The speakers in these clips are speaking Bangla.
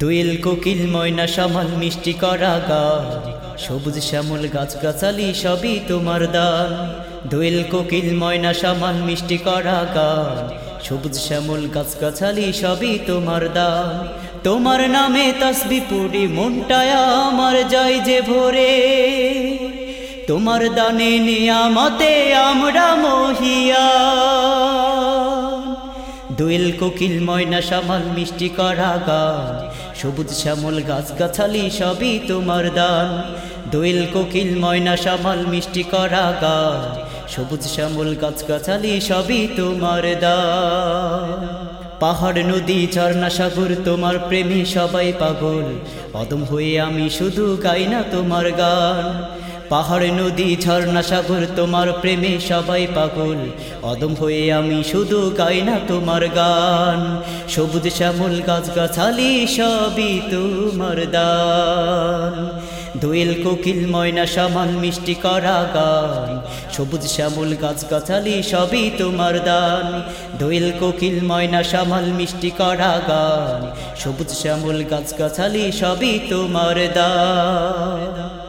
দোয়েল কোকিল, ময়না সামাল, মিষ্টি করা গান সবুজ শ্যামল গাছগাছালি সবই তোমার দান। দোয়েল কোকিল, ময়না সামাল, মিষ্টি করা গান সবুজ শ্যামল গাছগাছালি সবই তোমার দান। তোমার নামে তসবি পুরি মনটায় আমার যাই যে ভরে। তোমার দানে নিয়ামতে আমরা মহিয়া। দোয়েল কোকিল, ময়না সামাল, মিষ্টি করা গান। সবুজ শ্যামল গাছগাছালি সবই তোমার দান। দোয়েল কোকিল, ময়না সামাল, মিষ্টি করা গান। সবুজ শ্যামল গাছগাছালি সবই তোমার দান। পাহাড়, নদী, ঝর্ণা সাগর, তোমার প্রেমী সবাই পাগল। অদম হয়ে আমি শুধু গাই না তোমার গান। পাহাড়, নদী, ঝর্ণা, সাগর, তোমার প্রেমে সবাই পাগল। অদম হয়ে আমি শুধু গাই না তোমার গান। সবুজ শ্যামল গাছগাছালি সবই তোমার দান। দোয়েল, কোকিল, ময়না সামান মিষ্টি করা গান। সবুজ শ্যামল গাছগাছালি সবই তোমার দান। দোয়েল, কোকিল, ময়না, সামাল, মিষ্টি করা গান। সবুজ শ্যামল গাছগাছালি সবই তোমার দান।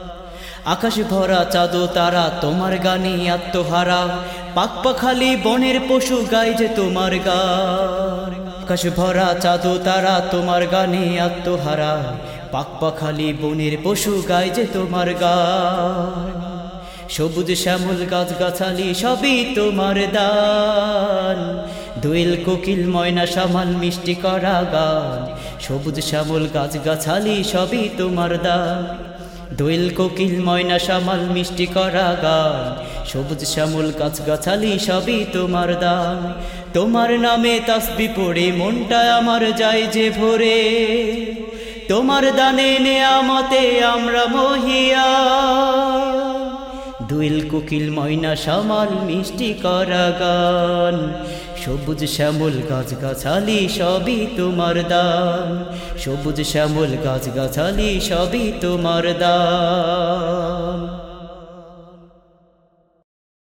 আকাশ ভরা চাঁদো তারা, তোমার গানে আত্মহারা। পাক পাখালি বনের পশু গাই যে তোমার গান। আকাশ ভরা চাঁদো তারা, তোমার গানে আত্মহারা। পাক পাখালি বনের পশু গাই যে তোমার গান। সবুজ শ্যামল গাছ গাছালি সবই তোমার দান। দোয়েল কোকিল ময়না সামাল মিষ্টি করা গান। সবুজ শ্যামল গাছ গাছালি সবই তোমার দান। দোয়েল কোকিল, ময়না সামাল, মিষ্টি করা গান, সবুজ শ্যামল গাছ গাছালি সবই তোমার দান। তোমার নামে তাসবি পড়ে, মনটা আমার যায় যে ভরে। তোমার দানে নেয়ামতে আমরা মহিয়া। দুইল কোকিল, ময়না সামাল, মিষ্টি করা গান সবুজ শ্যামল গাছ গাছালি সবই তোমার দান। সবুজ শ্যামল গাছ গাছালি সবই তোমার দান।